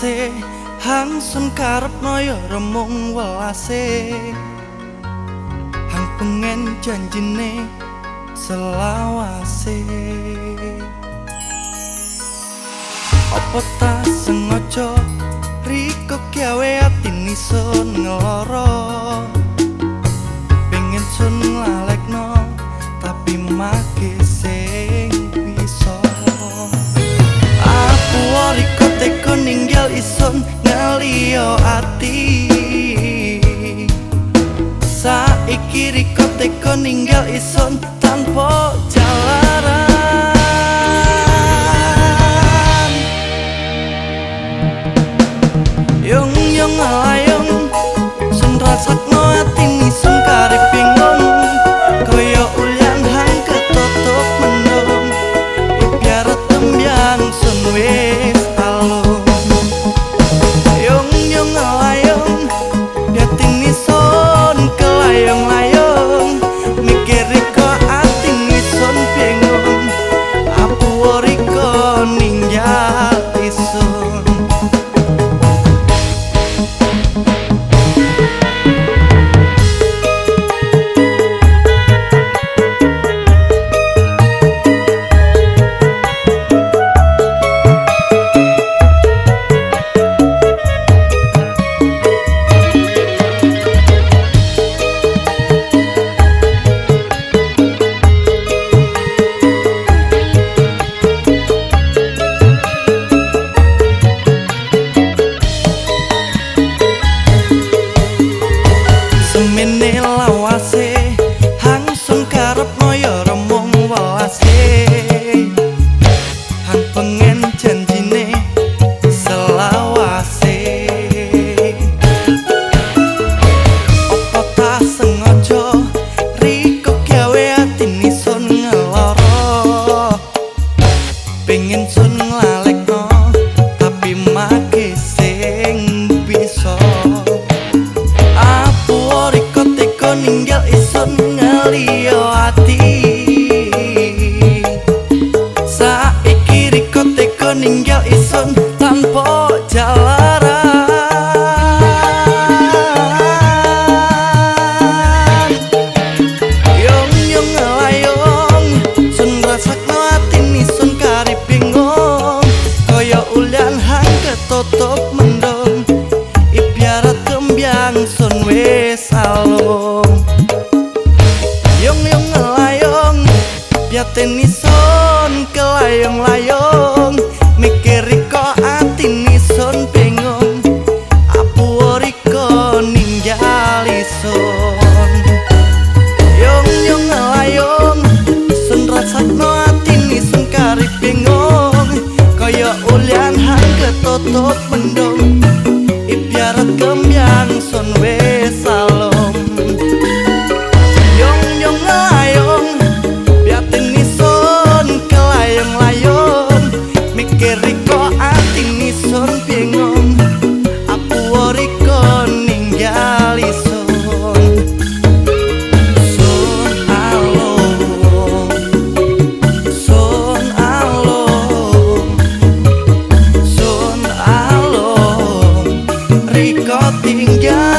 lawase hang sun karep noyo remung welase hang pengen janjine selawase apa ta sengaja riko gawe ati nisun ngeloro teko ninggal isun tanpa jalaran ninggal isun tanpa jalara Yong yong layong sun rasakno ati nisun kari bingung. Kaya ulian hang ketutup mendung ibarat kembang sun wis alung. Yong yong layong piate nisun tutup mendung Ipiar kembiang son we salom Yong yong layong Biat ini son kelayong layong Mikir riko ati ini son bingung di ko tinggal